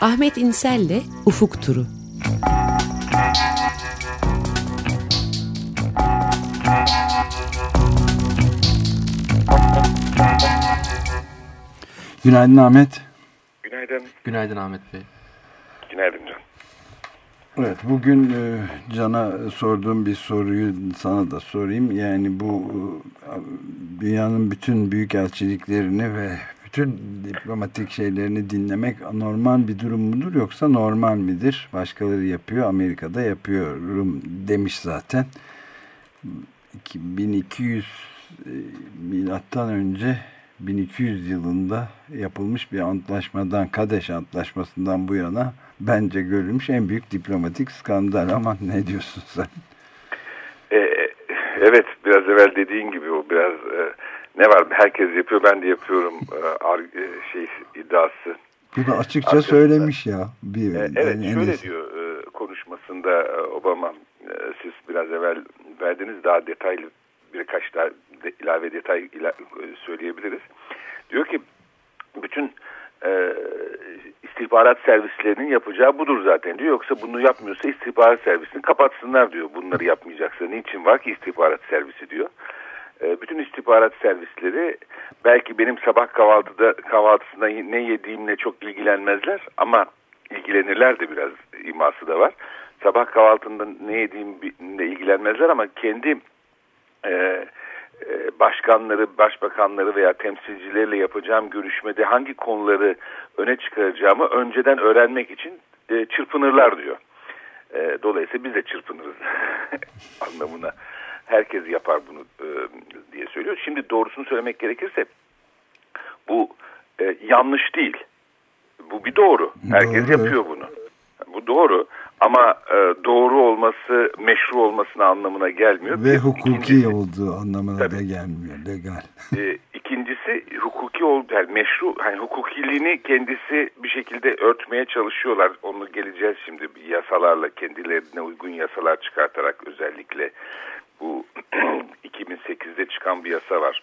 Ahmet İnsel'le Ufuk Turu. Günaydın Ahmet. Günaydın. Günaydın Ahmet Bey. Günaydın Can. Evet bugün e, Can'a sorduğum bir soruyu sana da sorayım. Yani bu e, dünyanın bütün büyük elçiliklerini ve bütün diplomatik şeylerini dinlemek normal bir durum mudur yoksa normal midir? Başkaları yapıyor, Amerika'da yapıyorum demiş zaten. 1200 e, milattan önce 1200 yılında yapılmış bir antlaşmadan, Kadeş Antlaşması'ndan bu yana bence görülmüş en büyük diplomatik skandal ama ne diyorsun sen? Ee, evet biraz evvel dediğin gibi o biraz e, ne var herkes yapıyor ben de yapıyorum e, e şey iddiası. Bu da açıkça Arkadaşlar. söylemiş ya. Bir, e, evet en şöyle en diyor e, konuşmasında e, Obama e, siz biraz evvel verdiniz daha detaylı birkaç daha de, ilave detay ila, söyleyebiliriz. Diyor ki bütün e, istihbarat servislerinin yapacağı budur zaten diyor. Yoksa bunu yapmıyorsa istihbarat servisini kapatsınlar diyor. Bunları yapmayacaksa niçin var ki istihbarat servisi diyor. E, bütün istihbarat servisleri belki benim sabah kahvaltıda kahvaltısında ne yediğimle çok ilgilenmezler ama ilgilenirler de biraz iması da var. Sabah kahvaltında ne yediğimle ilgilenmezler ama kendi e, e, başkanları, başbakanları veya temsilcilerle yapacağım görüşmede hangi konuları öne çıkaracağımı önceden öğrenmek için e, çırpınırlar diyor. E, dolayısıyla biz de çırpınırız anlamına. Herkes yapar bunu diye söylüyor. Şimdi doğrusunu söylemek gerekirse bu yanlış değil. Bu bir doğru. Herkes doğru. yapıyor bunu. Bu doğru ama e, doğru olması meşru olmasına anlamına gelmiyor. Ve hukuki İkincisi, olduğu anlamına tabii, da gelmiyor. Legal. E, ikincisi hukuki oldu yani meşru hani hukukiliğini kendisi bir şekilde örtmeye çalışıyorlar. Onu geleceğiz şimdi yasalarla kendilerine uygun yasalar çıkartarak özellikle bu 2008'de çıkan bir yasa var.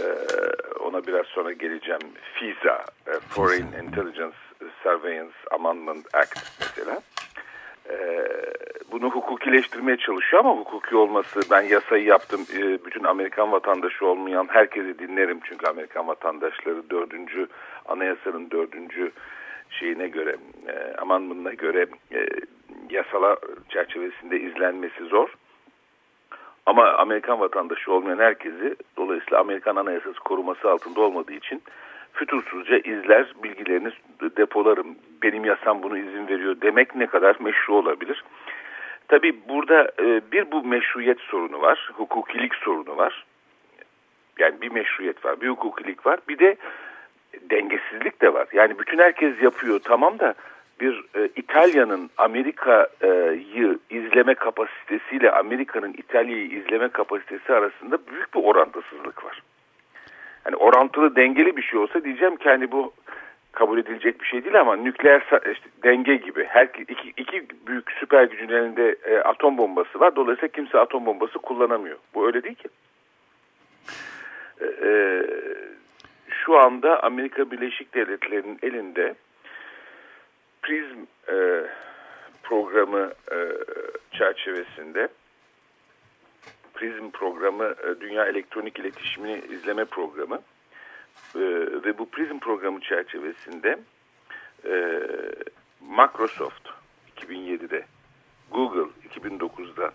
Ee, ona biraz sonra geleceğim. FISA, e, Foreign Intelligence Surveillance Amendment Act mesela. Ee, bunu hukukileştirmeye çalışıyor ama hukuki olması ben yasayı yaptım ee, bütün Amerikan vatandaşı olmayan herkesi dinlerim çünkü Amerikan vatandaşları dördüncü anayasanın dördüncü şeyine göre e, amendment'a göre e, yasala çerçevesinde izlenmesi zor. Ama Amerikan vatandaşı olmayan herkesi dolayısıyla Amerikan anayasası koruması altında olmadığı için fütursuzca izler, bilgilerini depolarım. Benim yasam bunu izin veriyor demek ne kadar meşru olabilir? Tabi burada e, bir bu meşruiyet sorunu var, hukukilik sorunu var. Yani bir meşruiyet var, bir hukukilik var. Bir de dengesizlik de var. Yani bütün herkes yapıyor tamam da bir e, İtalya'nın Amerika'yı izleme kapasitesiyle Amerika'nın İtalya'yı izleme kapasitesi arasında büyük bir orantısızlık var. Hani orantılı dengeli bir şey olsa diyeceğim ki hani bu kabul edilecek bir şey değil ama nükleer işte denge gibi her iki, iki büyük süper gücün elinde e, atom bombası var. Dolayısıyla kimse atom bombası kullanamıyor. Bu öyle değil ki. E, e, şu anda Amerika Birleşik Devletleri'nin elinde PRISM e, programı e, çerçevesinde PRISM programı e, Dünya Elektronik İletişimini izleme programı e, ve bu PRISM programı çerçevesinde e, Microsoft 2007'de, Google 2009'da,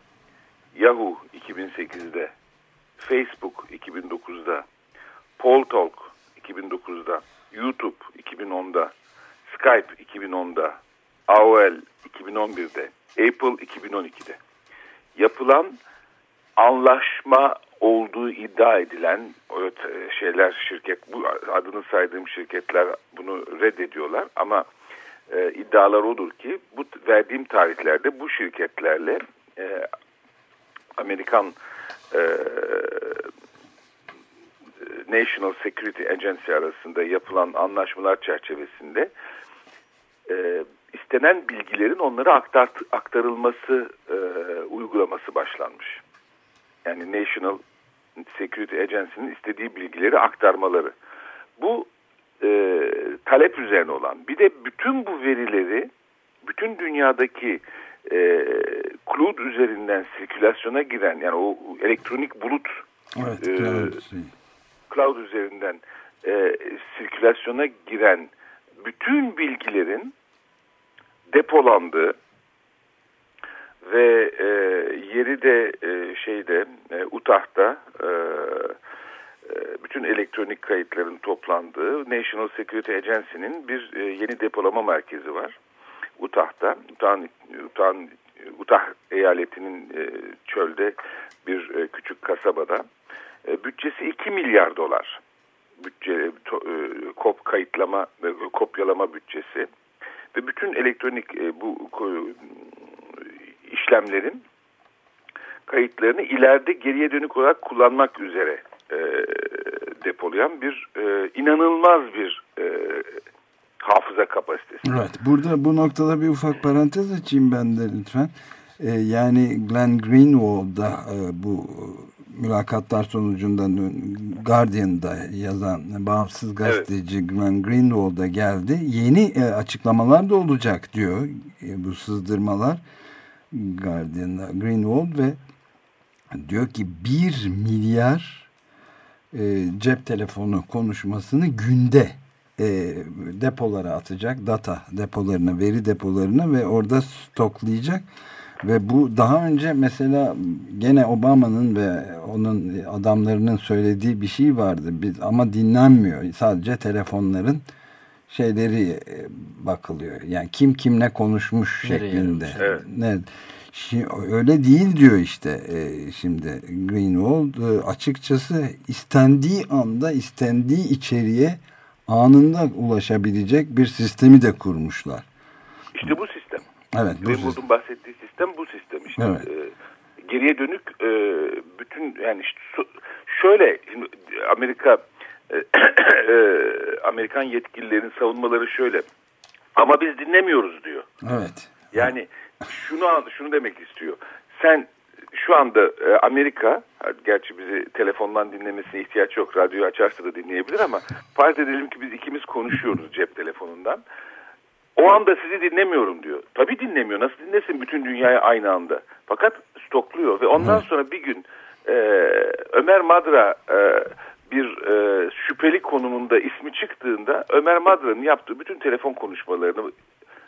Yahoo 2008'de, Facebook 2009'da, Poltalk 2009'da, YouTube 2010'da, Skype 2010'da, AOL 2011'de, Apple 2012'de yapılan anlaşma olduğu iddia edilen evet, şeyler şirket bu adını saydığım şirketler bunu reddediyorlar ama e, iddialar odur ki bu verdiğim tarihlerde bu şirketlerle e, Amerikan e, National Security Agency arasında yapılan anlaşmalar çerçevesinde e, istenen bilgilerin onlara aktar, aktarılması e, uygulaması başlanmış yani National Security Agency'nin istediği bilgileri aktarmaları. Bu e, talep üzerine olan bir de bütün bu verileri bütün dünyadaki e, cloud üzerinden sirkülasyona giren yani o elektronik bulut evet, e, cloud, cloud üzerinden e, sirkülasyona giren bütün bilgilerin depolandığı ve e, yeri de e, şeyde e, Utah'ta e, e, bütün elektronik kayıtların toplandığı National Security Agency'nin bir e, yeni depolama merkezi var. Utah'ta. Utah'ın Utah, Utah eyaletinin e, çölde bir e, küçük kasabada. E, bütçesi 2 milyar dolar. Bütçe to, e, kop kayıtlama ve kopyalama bütçesi ve bütün elektronik e, bu işlemlerin kayıtlarını ileride geriye dönük olarak kullanmak üzere e, depolayan bir e, inanılmaz bir e, hafıza kapasitesi. Evet. Burada bu noktada bir ufak parantez açayım ben de lütfen. E, yani Glenn Greenwald'da e, bu mülakatlar sonucunda Guardian'da yazan bağımsız gazeteci evet. Glenn Greenwald'a geldi. Yeni e, açıklamalar da olacak diyor e, bu sızdırmalar Guardian'da Greenwald ve diyor ki bir milyar e, cep telefonu konuşmasını günde e, depolara atacak data depolarına veri depolarına ve orada stoklayacak ve bu daha önce mesela gene Obama'nın ve onun adamlarının söylediği bir şey vardı biz ama dinlenmiyor sadece telefonların şeyleri e, bakılıyor yani kim kimle konuşmuş şeklinde evet. Şimdi, öyle değil diyor işte e, şimdi Greenwald e, açıkçası istendiği anda istendiği içeriye anında ulaşabilecek bir sistemi de kurmuşlar. İşte bu sistem. Evet. Bu Greenwald'un bahsettiği sistem bu sistem işte. Evet. E, geriye dönük e, bütün yani işte, şöyle şimdi Amerika e, e, Amerikan yetkililerin savunmaları şöyle. Ama biz dinlemiyoruz diyor. Evet. Yani şunu şunu demek istiyor. Sen şu anda e, Amerika, gerçi bizi telefondan dinlemesine ihtiyaç yok, radyoyu açarsa da dinleyebilir ama farz edelim ki biz ikimiz konuşuyoruz cep telefonundan. O anda sizi dinlemiyorum diyor. Tabii dinlemiyor. Nasıl dinlesin bütün dünyayı aynı anda? Fakat stokluyor ve ondan sonra bir gün e, Ömer Madra e, bir e, şüpheli konumunda ismi çıktığında Ömer Madra'nın yaptığı bütün telefon konuşmalarını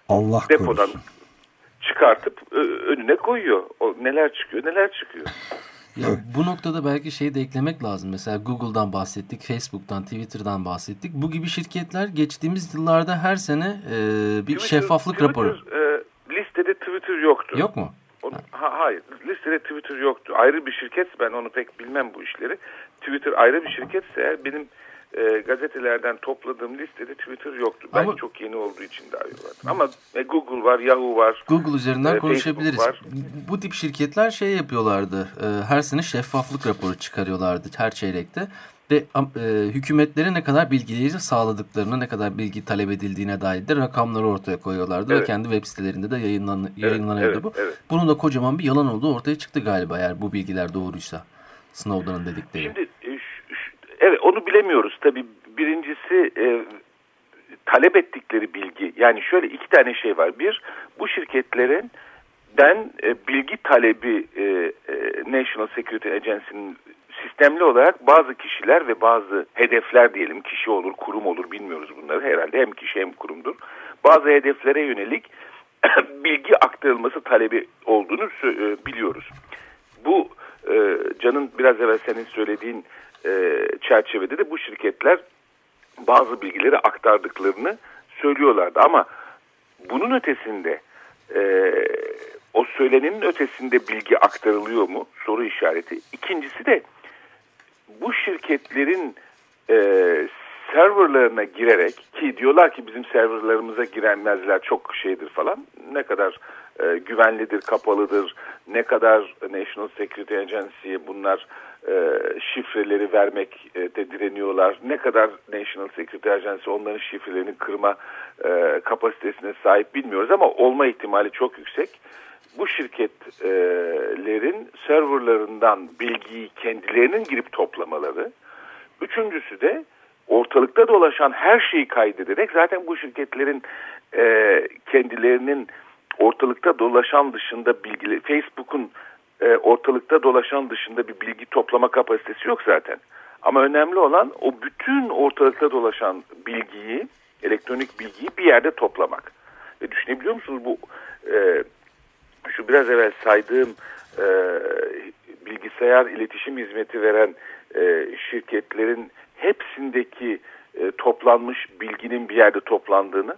Allah depodan korusun çıkartıp önüne koyuyor. O neler çıkıyor neler çıkıyor. Ya bu noktada belki şeyi de eklemek lazım. Mesela Google'dan bahsettik, Facebook'tan, Twitter'dan bahsettik. Bu gibi şirketler geçtiğimiz yıllarda her sene e, bir Twitter, şeffaflık Twitter, raporu. E, listede Twitter yoktu. Yok mu? Onu, ha, hayır, listede Twitter yoktu. Ayrı bir şirket, ben onu pek bilmem bu işleri. Twitter ayrı bir şirketse eğer benim e, gazetelerden topladığım listede Twitter yoktu. Ama, Belki çok yeni olduğu için daha vardı. Ama e, Google var, Yahoo var. Google üzerinden e, konuşabiliriz. Var. Bu tip şirketler şey yapıyorlardı. E, her sene şeffaflık raporu çıkarıyorlardı her çeyrekte. Ve e, hükümetlere ne kadar bilgileri sağladıklarını, ne kadar bilgi talep edildiğine dair de rakamları ortaya koyuyorlardı. Evet. Ve kendi web sitelerinde de yayınlan yayınlanıyordu evet, bu. Evet. Bunun da kocaman bir yalan olduğu ortaya çıktı galiba eğer bu bilgiler doğruysa. Snowden'ın dedikleri. Şimdi Evet onu bilemiyoruz tabii. Birincisi e, talep ettikleri bilgi yani şöyle iki tane şey var. Bir bu şirketlerin den e, bilgi talebi e, e, National Security Agency'nin sistemli olarak bazı kişiler ve bazı hedefler diyelim kişi olur kurum olur bilmiyoruz bunları herhalde hem kişi hem kurumdur. Bazı hedeflere yönelik bilgi aktarılması talebi olduğunu e, biliyoruz. Bu e, Can'ın biraz evvel senin söylediğin e, çerçevede de bu şirketler bazı bilgileri aktardıklarını söylüyorlardı. Ama bunun ötesinde e, o söylenenin ötesinde bilgi aktarılıyor mu? Soru işareti. İkincisi de bu şirketlerin e, serverlarına girerek ki diyorlar ki bizim serverlarımıza girenmezler çok şeydir falan ne kadar e, güvenlidir, kapalıdır, ne kadar National Security Agency bunlar e, şifreleri vermek e, de direniyorlar. Ne kadar National Security Agency onların şifrelerini kırma e, kapasitesine sahip bilmiyoruz ama olma ihtimali çok yüksek. Bu şirketlerin serverlarından bilgiyi kendilerinin girip toplamaları. Üçüncüsü de ortalıkta dolaşan her şeyi kaydederek zaten bu şirketlerin e, kendilerinin ortalıkta dolaşan dışında bilgileri Facebook'un e, ortalıkta dolaşan dışında bir bilgi toplama kapasitesi yok zaten. Ama önemli olan o bütün ortalıkta dolaşan bilgiyi, elektronik bilgiyi bir yerde toplamak. Ve düşünebiliyor musunuz bu e, şu biraz evvel saydığım e, bilgisayar iletişim hizmeti veren e, şirketlerin hepsindeki e, toplanmış bilginin bir yerde toplandığını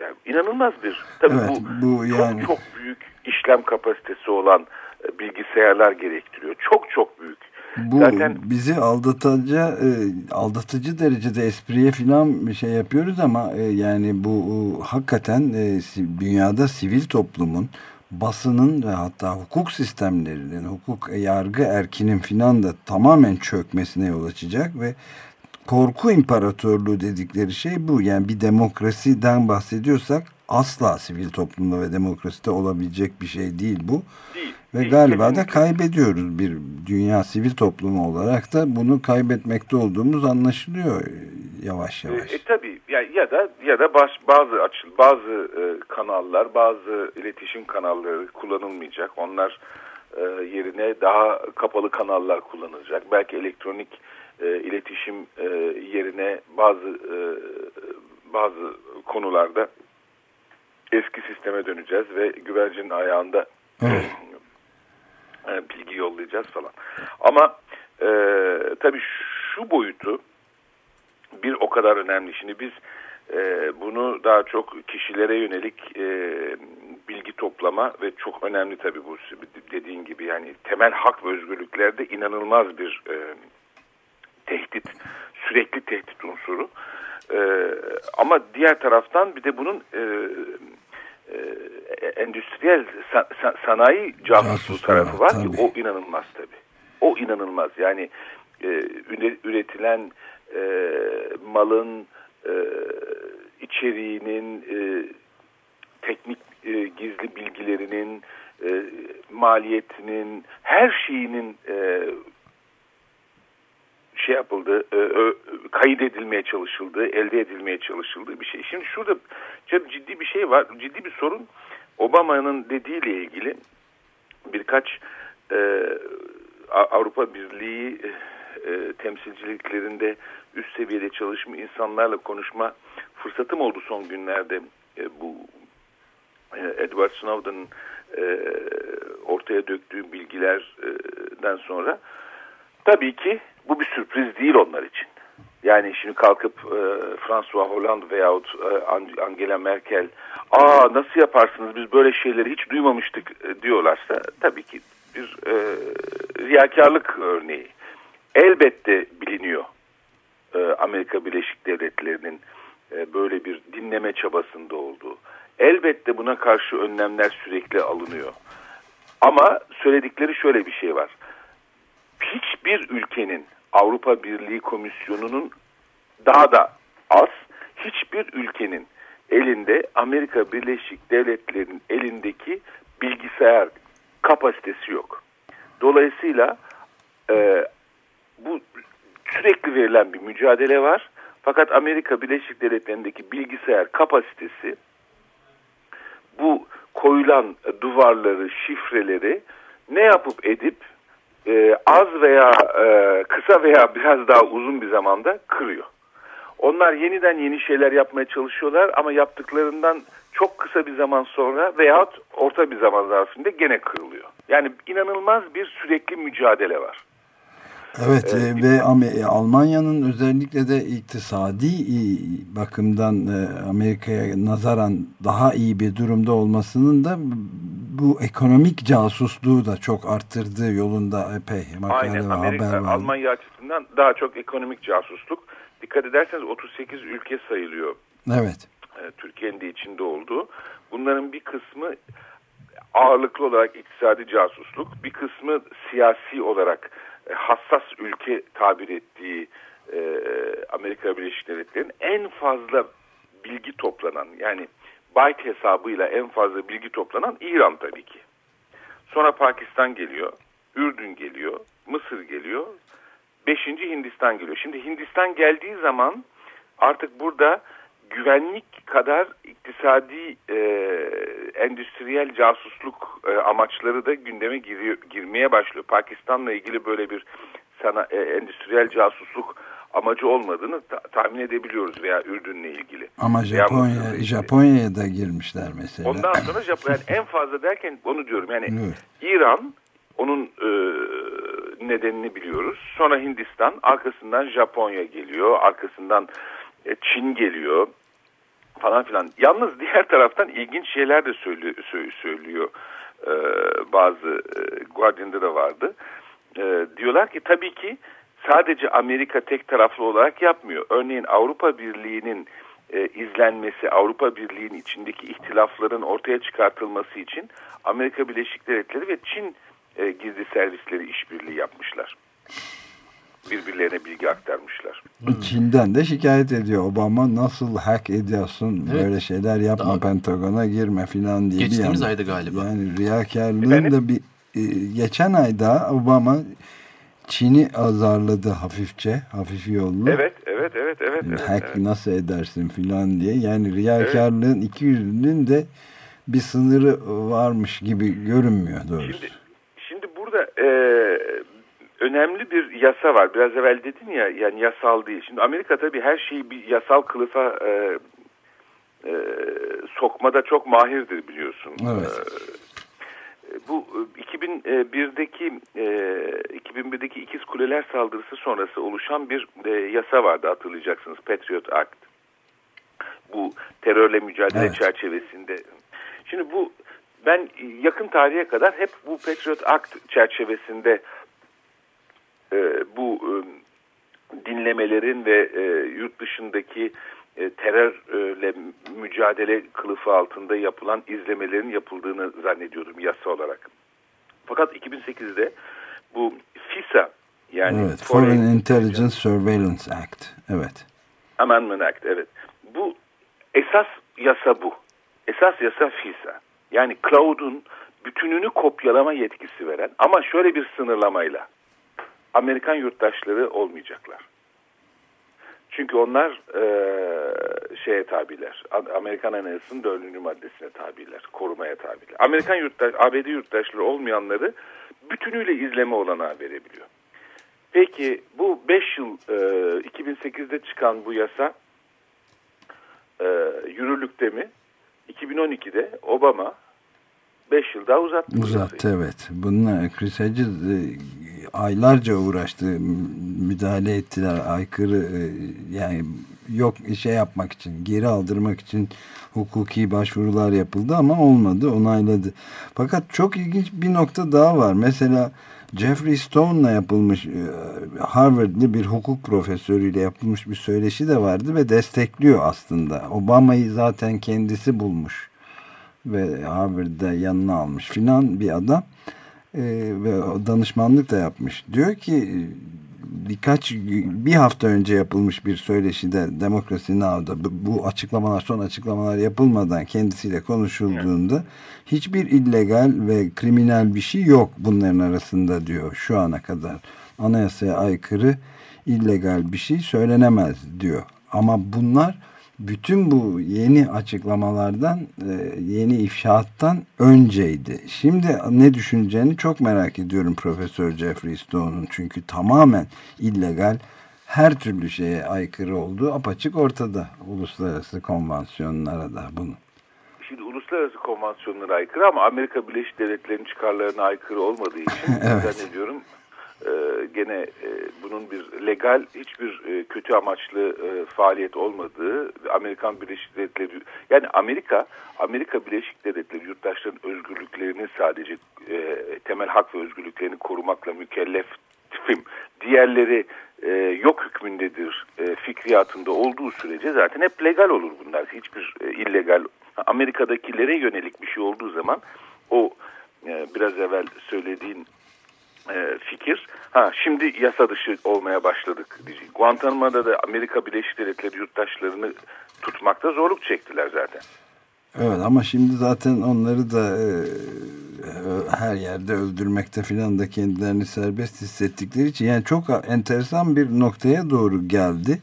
yani inanılmaz bir tabii evet, bu, bu yani... çok çok büyük işlem kapasitesi olan e, bilgisayarlar gerektiriyor. Çok çok büyük. Bu Zaten... bizi aldatıcı e, aldatıcı derecede espriye falan bir şey yapıyoruz ama e, yani bu hakikaten e, dünyada sivil toplumun basının ve hatta hukuk sistemlerinin, hukuk yargı erkinin filan da tamamen çökmesine yol açacak ve korku imparatorluğu dedikleri şey bu. Yani bir demokrasiden bahsediyorsak asla sivil toplumda ve demokraside olabilecek bir şey değil bu. Değil. Ve değil, galiba kesinlikle. da kaybediyoruz bir dünya sivil toplumu olarak da bunu kaybetmekte olduğumuz anlaşılıyor yavaş yavaş. E, e tabii ya, ya da ya da baş, bazı açıl bazı e, kanallar, bazı iletişim kanalları kullanılmayacak. Onlar e, yerine daha kapalı kanallar kullanılacak. Belki elektronik e, iletişim e, yerine bazı e, bazı konularda eski sisteme döneceğiz ve güvercinin ayağında evet. e, bilgi yollayacağız falan. Ama e, tabii şu boyutu bir o kadar önemli. Şimdi biz e, bunu daha çok kişilere yönelik e, bilgi toplama ve çok önemli tabii bu dediğin gibi yani temel hak ve özgürlüklerde inanılmaz bir e, tehdit, sürekli tehdit unsuru. E, ama diğer taraftan bir de bunun e, e, endüstriyel san, san, sanayi casusluğu tarafı var tabii. ki o inanılmaz tabii. O inanılmaz yani e, üretilen e, malın e, içeriğinin e, teknik e, gizli bilgilerinin e, maliyetinin her şeyinin e, şey yapıldı, e, ö, kayıt edilmeye çalışıldı, elde edilmeye çalışıldığı bir şey. Şimdi şurada çok ciddi bir şey var, ciddi bir sorun. Obama'nın dediğiyle ilgili birkaç e, Avrupa Birliği e, temsilciliklerinde üst seviyede çalışma insanlarla konuşma fırsatım oldu son günlerde e, bu e, Edward Snowden'ın e, ortaya döktüğü bilgilerden sonra tabii ki bu bir sürpriz değil onlar için. Yani şimdi kalkıp e, François Hollande veyahut e, Angela Merkel aa nasıl yaparsınız biz böyle şeyleri hiç duymamıştık e, diyorlarsa tabii ki bir e, riyakarlık örneği. Elbette biliniyor e, Amerika Birleşik Devletleri'nin e, böyle bir dinleme çabasında olduğu. Elbette buna karşı önlemler sürekli alınıyor. Ama söyledikleri şöyle bir şey var. Hiçbir ülkenin Avrupa Birliği Komisyonu'nun daha da az hiçbir ülkenin elinde Amerika Birleşik Devletleri'nin elindeki bilgisayar kapasitesi yok. Dolayısıyla e, bu sürekli verilen bir mücadele var. Fakat Amerika Birleşik Devletleri'ndeki bilgisayar kapasitesi bu koyulan duvarları, şifreleri ne yapıp edip e, az veya e, kısa veya biraz daha uzun bir zamanda kırıyor. Onlar yeniden yeni şeyler yapmaya çalışıyorlar ama yaptıklarından çok kısa bir zaman sonra veyahut orta bir zaman zarfında gene kırılıyor. Yani inanılmaz bir sürekli mücadele var. Evet ee, ve e, Almanya'nın özellikle de iktisadi e, bakımdan Amerika'ya nazaran daha iyi bir durumda olmasının da bu ekonomik casusluğu da çok arttırdığı yolunda epey makale Aynen, ve Amerika, haber var. Almanya açısından daha çok ekonomik casusluk. Dikkat ederseniz 38 ülke sayılıyor. Evet. Türkiye'nin de içinde olduğu. Bunların bir kısmı ağırlıklı olarak iktisadi casusluk, bir kısmı siyasi olarak e, hassas ülke tabir ettiği e, Amerika Birleşik Devletleri'nin en fazla bilgi toplanan yani byte hesabıyla en fazla bilgi toplanan İran tabii ki. Sonra Pakistan geliyor, Ürdün geliyor, Mısır geliyor beşinci Hindistan geliyor. Şimdi Hindistan geldiği zaman artık burada güvenlik kadar iktisadi e, endüstriyel casusluk e, amaçları da gündeme giriyor, girmeye başlıyor. Pakistan'la ilgili böyle bir sana e, endüstriyel casusluk amacı olmadığını ta tahmin edebiliyoruz veya Ürdün'le ilgili. Ama Japonya Japonya'ya da girmişler mesela. Ondan sonra Japonya yani en fazla derken onu diyorum yani evet. İran onun e, nedenini biliyoruz. Sonra Hindistan, arkasından Japonya geliyor, arkasından e, Çin geliyor falan filan. Yalnız diğer taraftan ilginç şeyler de söylüyor, söylüyor e, bazı e, Guardian'da da vardı. E, diyorlar ki tabii ki sadece Amerika tek taraflı olarak yapmıyor. Örneğin Avrupa Birliği'nin e, izlenmesi, Avrupa Birliği'nin içindeki ihtilafların ortaya çıkartılması için Amerika Birleşik Devletleri ve Çin e, gizli servisleri işbirliği yapmışlar. Birbirlerine bilgi aktarmışlar. Çin'den de şikayet ediyor Obama nasıl hack ediyorsun evet. böyle şeyler yapma Daha... Pentagon'a girme filan diye. Geçtiğimiz bir ayda galiba. Yani riyakarlığın da bir e, geçen ayda Obama Çin'i azarladı hafifçe, hafif yollu. Evet, evet, evet, evet. evet Hack evet. nasıl edersin filan diye. Yani riyakarlığın evet. iki yüzünün de bir sınırı varmış gibi görünmüyor doğrusu. Şimdi, şimdi burada e, önemli bir yasa var. Biraz evvel dedin ya yani yasal değil. Şimdi Amerika tabii her şeyi bir yasal kılıfa e, e, sokmada çok mahirdir biliyorsun. Evet. E, bu 2001'deki e, 2001'deki ikiz kuleler saldırısı sonrası oluşan bir e, yasa vardı hatırlayacaksınız Patriot Act. Bu terörle mücadele evet. çerçevesinde. Şimdi bu ben yakın tarihe kadar hep bu Patriot Act çerçevesinde e, bu e, dinlemelerin ve e, yurt dışındaki e, terörle mücadele kılıfı altında yapılan izlemelerin yapıldığını zannediyordum yasa olarak. Fakat 2008'de bu FISA yani evet, Foreign, Foreign Intelligence Surveillance Act. Evet. Amendment Act evet. Bu esas yasa bu. Esas yasa FISA. Yani cloud'un bütününü kopyalama yetkisi veren ama şöyle bir sınırlamayla Amerikan yurttaşları olmayacaklar. Çünkü onlar e, şeye tabiler. Amerikan Anayasası'nın dördüncü maddesine tabiler. Korumaya tabiler. Amerikan yurttaş, ABD yurttaşları olmayanları bütünüyle izleme olanağı verebiliyor. Peki bu 5 yıl e, 2008'de çıkan bu yasa e, yürürlükte mi? 2012'de Obama 5 yıl daha uzattı. Uzattı evet. Bununla Chris Hedges e, aylarca uğraştı. Müdahale ettiler. Aykırı e, yani yok şey yapmak için geri aldırmak için hukuki başvurular yapıldı ama olmadı onayladı. Fakat çok ilginç bir nokta daha var. Mesela Jeffrey Stone'la yapılmış e, Harvard'lı bir hukuk profesörüyle yapılmış bir söyleşi de vardı ve destekliyor aslında. Obama'yı zaten kendisi bulmuş ve Harvard'da yanına almış filan bir adam ve danışmanlık da yapmış. Diyor ki birkaç bir hafta önce yapılmış bir söyleşide Demokrasi Now'da bu açıklamalar son açıklamalar yapılmadan kendisiyle konuşulduğunda hiçbir illegal ve kriminal bir şey yok bunların arasında diyor. Şu ana kadar anayasaya aykırı illegal bir şey söylenemez diyor. Ama bunlar bütün bu yeni açıklamalardan, e, yeni ifşaattan önceydi. Şimdi ne düşüneceğini çok merak ediyorum Profesör Jeffrey Stone'un. Çünkü tamamen illegal, her türlü şeye aykırı olduğu apaçık ortada. Uluslararası konvansiyonlara da bunu. Şimdi uluslararası konvansiyonlara aykırı ama Amerika Birleşik Devletleri'nin çıkarlarına aykırı olmadığı için evet. zannediyorum e, gene e, bunun bir legal hiçbir e, kötü amaçlı e, faaliyet olmadığı Amerikan Birleşik Devletleri yani Amerika Amerika Birleşik Devletleri yurttaşların özgürlüklerini sadece e, temel hak ve özgürlüklerini korumakla mükellefim diğerleri e, yok hükmündedir e, fikriyatında olduğu sürece zaten hep legal olur bunlar. Hiçbir e, illegal Amerika'dakilere yönelik bir şey olduğu zaman o e, biraz evvel söylediğin e, fikir. Ha şimdi yasa dışı olmaya başladık. Guantanamo'da da Amerika Birleşik Devletleri yurttaşlarını tutmakta zorluk çektiler zaten. Evet ama şimdi zaten onları da e, her yerde öldürmekte filan da kendilerini serbest hissettikleri için yani çok enteresan bir noktaya doğru geldi.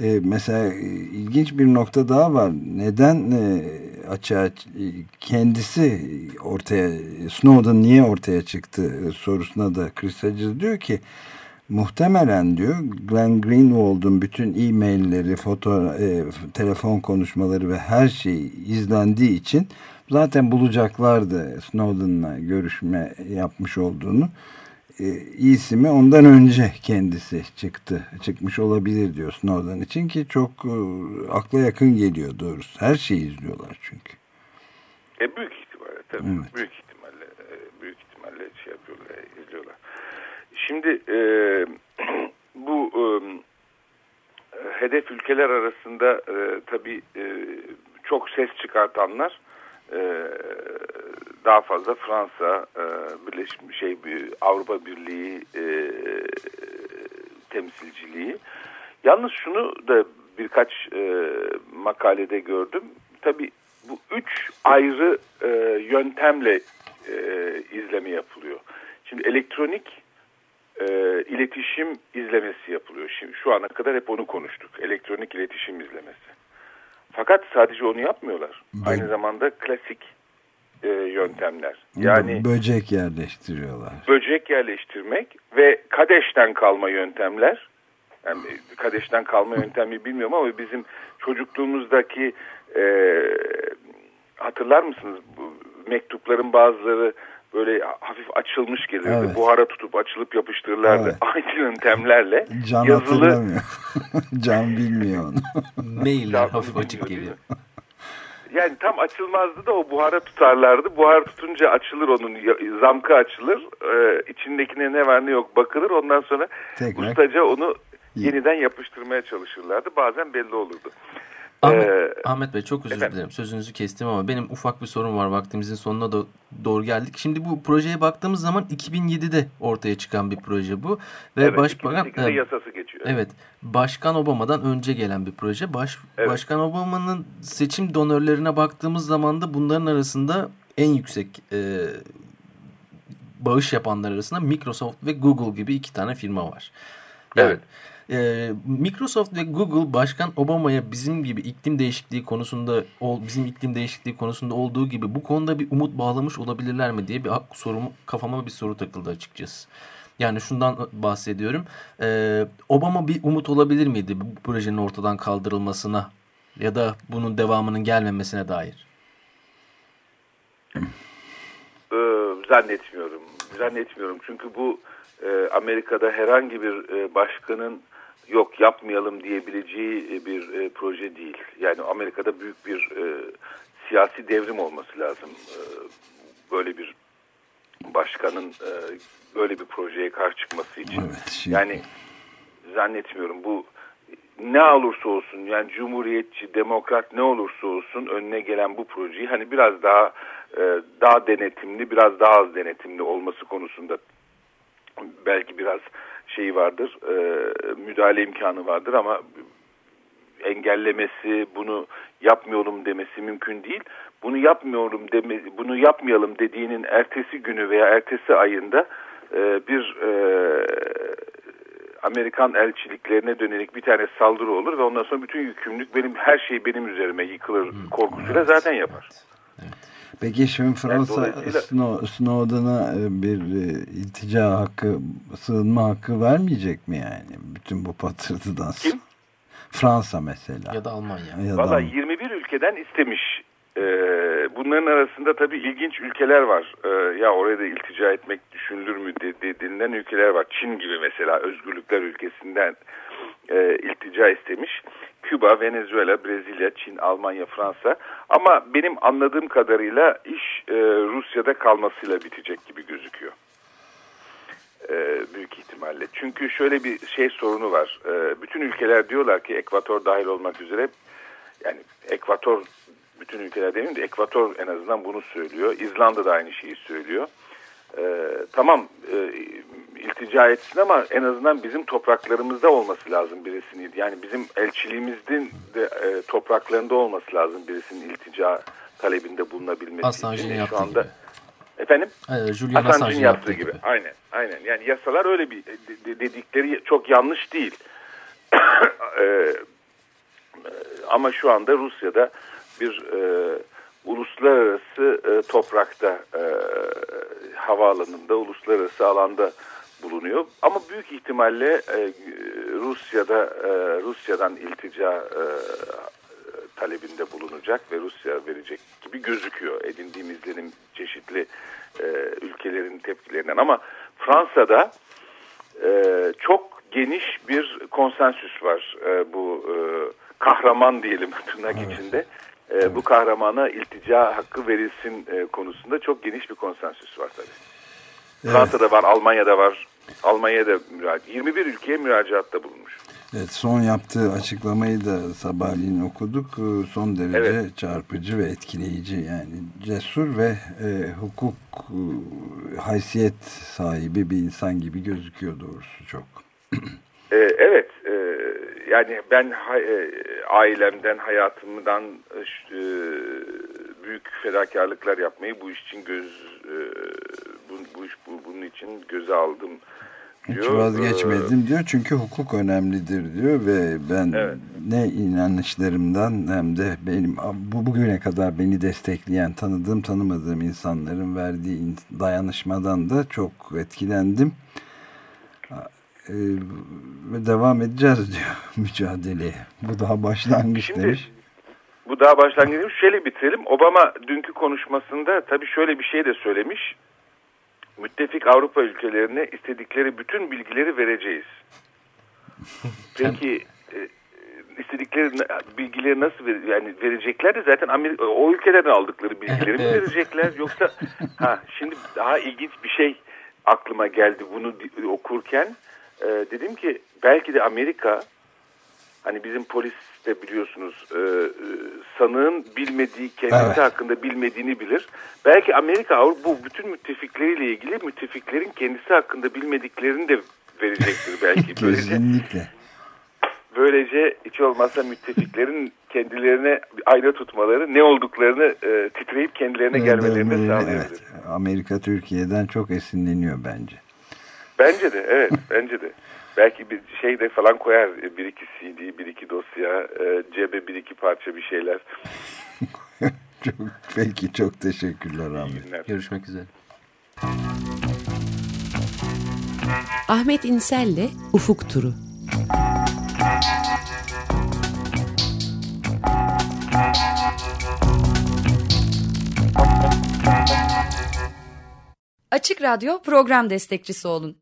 E, mesela ilginç bir nokta daha var. Neden e, açığa kendisi ortaya Snowden niye ortaya çıktı sorusuna da Chris Hedges diyor ki muhtemelen diyor Glenn Greenwald'un bütün e-mailleri, foto, e, telefon konuşmaları ve her şey izlendiği için zaten bulacaklardı Snowden'la görüşme yapmış olduğunu. E, iyisi mi ondan önce kendisi çıktı. Çıkmış olabilir diyor Snowden için ki çok e, akla yakın geliyor doğrusu. Her şeyi izliyorlar çünkü. E büyük ihtimalle tabii. Evet. Büyük ihtimalle e, büyük ihtimalle şey yapıyorlar, izliyorlar. Şimdi e, bu e, hedef ülkeler arasında e, tabii e, çok ses çıkartanlar e, daha fazla Fransa, e, Birleşmiş şey Avrupa Birliği e, temsilciliği. Yalnız şunu da birkaç e, makalede gördüm. Tabii bu üç ayrı e, yöntemle izleme yapılıyor. Şimdi elektronik iletişim izlemesi yapılıyor. Şimdi şu ana kadar hep onu konuştuk. Elektronik iletişim izlemesi. Fakat sadece onu yapmıyorlar. Bö Aynı zamanda klasik e, yöntemler. Yani böcek yerleştiriyorlar. Böcek yerleştirmek ve kadeşten kalma yöntemler. Yani kadeşten kalma yöntemi bilmiyorum ama bizim çocukluğumuzdaki e, hatırlar mısınız? Bu mektupların bazıları böyle hafif açılmış gelirdi. Evet. Buhara tutup açılıp yapıştırırlardı. Evet. Aynı yöntemlerle. Can yazılı... Can bilmiyor onu. Mailler hafif açık geliyor. Yani tam açılmazdı da o buhara tutarlardı. Buhar tutunca açılır onun zamkı açılır. Ee, içindekine ne var ne yok bakılır. Ondan sonra Tekrar. ustaca onu yeniden yapıştırmaya çalışırlardı. Bazen belli olurdu. Ahmet, ee, Ahmet Bey çok özür efendim? dilerim sözünüzü kestim ama benim ufak bir sorun var vaktimizin sonuna da doğru geldik. Şimdi bu projeye baktığımız zaman 2007'de ortaya çıkan bir proje bu ve evet, başbakan e, yasası geçiyor. Evet. Başkan Obama'dan önce gelen bir proje. Baş, evet. Başkan Obama'nın seçim donörlerine baktığımız zaman da bunların arasında en yüksek e, bağış yapanlar arasında Microsoft ve Google gibi iki tane firma var. Yani, evet. Ee, Microsoft ve Google Başkan Obama'ya bizim gibi iklim değişikliği konusunda bizim iklim değişikliği konusunda olduğu gibi bu konuda bir umut bağlamış olabilirler mi diye bir sorum kafama bir soru takıldı açıkçası. Yani şundan bahsediyorum. Ee, Obama bir umut olabilir miydi bu projenin ortadan kaldırılmasına ya da bunun devamının gelmemesine dair? Ee, zannetmiyorum. Zannetmiyorum. Çünkü bu e, Amerika'da herhangi bir e, başkanın yok yapmayalım diyebileceği e, bir e, proje değil. Yani Amerika'da büyük bir e, siyasi devrim olması lazım. E, böyle bir başkanın e, böyle bir projeye karşı çıkması için. Evet, şimdi... Yani zannetmiyorum bu ne olursa olsun yani cumhuriyetçi, demokrat ne olursa olsun önüne gelen bu projeyi hani biraz daha e, daha denetimli, biraz daha az denetimli olması konusunda belki biraz şey vardır, e, müdahale imkanı vardır ama engellemesi, bunu yapmıyorum demesi mümkün değil. Bunu yapmıyorum deme, bunu yapmayalım dediğinin ertesi günü veya ertesi ayında e, bir e, Amerikan elçiliklerine dönelik bir tane saldırı olur ve ondan sonra bütün yükümlülük benim her şey benim üzerime yıkılır korkusuyla zaten yapar. Evet. Peki şimdi Fransa yani Snowden'a e, bir e, iltica hakkı, sığınma hakkı vermeyecek mi yani? Bütün bu patırtıdan Kim? Fransa mesela. Ya da Almanya. Ya Valla 21 ülkeden istemiş. Ee, bunların arasında tabii ilginç ülkeler var. Ee, ya oraya da iltica etmek düşünülür mü denilen ülkeler var. Çin gibi mesela özgürlükler ülkesinden e, iltica istemiş. Küba, Venezuela, Brezilya, Çin, Almanya, Fransa. Ama benim anladığım kadarıyla iş e, Rusya'da kalmasıyla bitecek gibi gözüküyor. E, büyük ihtimalle. Çünkü şöyle bir şey sorunu var. E, bütün ülkeler diyorlar ki Ekvator dahil olmak üzere yani Ekvator bütün ülkeler demeyeyim de Ekvator en azından bunu söylüyor. İzlanda da aynı şeyi söylüyor. E, tamam e, iltica etsin ama en azından bizim topraklarımızda olması lazım birisinin. Yani bizim elçiliğimizin de e, topraklarında olması lazım birisinin iltica talebinde bulunabilmesi Assange'in için. Şu anda gibi. Efendim? Ee, Julian Assange'ın yaptığı gibi. gibi. Aynen, aynen. Yani yasalar öyle bir dedikleri çok yanlış değil. Ee, ama şu anda Rusya'da bir e, uluslararası e, toprakta e, havaalanında, uluslararası alanda bulunuyor. Ama büyük ihtimalle e, Rusya'da e, Rusya'dan iltica e, talebinde bulunacak ve Rusya verecek gibi gözüküyor. Edindiğim izlenim çeşitli e, ülkelerin tepkilerinden. Ama Fransa'da e, çok geniş bir konsensüs var e, bu e, kahraman diyelim tırnak evet. içinde. E, bu kahramana iltica hakkı verilsin e, konusunda çok geniş bir konsensüs var tabii. Evet. Fransa'da var, Almanya'da var. Almanya'da müracaat. 21 ülkeye müracaatta bulunmuş. Evet, son yaptığı açıklamayı da sabahleyin okuduk. Ee, son derece evet. çarpıcı ve etkileyici. Yani cesur ve e, hukuk e, haysiyet sahibi bir insan gibi gözüküyor doğrusu çok. e, evet. E, yani ben e, ailemden, hayatımdan e, büyük fedakarlıklar yapmayı bu iş için göz e, bu, bu, bu bunun için göze aldım diyor. Hiç vazgeçmedim diyor çünkü hukuk önemlidir diyor ve ben evet. ne inanışlarımdan hem de benim bu bugüne kadar beni destekleyen tanıdığım tanımadığım insanların verdiği dayanışmadan da çok etkilendim. Ee, ve devam edeceğiz diyor mücadeleye. Bu daha başlangıç Şimdi, demiş. Bu daha başlangıç demiş. Şöyle bitirelim. Obama dünkü konuşmasında tabii şöyle bir şey de söylemiş müttefik Avrupa ülkelerine istedikleri bütün bilgileri vereceğiz. Peki e, istedikleri bilgileri nasıl ver, yani verecekler de zaten Amerika, o ülkelerden aldıkları bilgileri mi verecekler? Yoksa ha şimdi daha ilginç bir şey aklıma geldi bunu okurken. E, dedim ki belki de Amerika hani bizim polis de biliyorsunuz e, e, sanığın bilmediği, kendisi evet. hakkında bilmediğini bilir. Belki Amerika Avrupa bu bütün müttefikleriyle ilgili müttefiklerin kendisi hakkında bilmediklerini de verecektir belki. Kesinlikle. Böylece hiç olmazsa müttefiklerin kendilerine ayna tutmaları, ne olduklarını e, titreyip kendilerine gelmelerini sağlayabilir. Evet. Amerika Türkiye'den çok esinleniyor bence. Bence de evet bence de. Belki bir şey de falan koyar. Bir iki CD, bir iki dosya, e, cebe bir iki parça bir şeyler. çok, peki çok teşekkürler Ahmet. Görüşmek üzere. Ahmet İnsel'le Ufuk Turu. Açık Radyo program destekçisi olun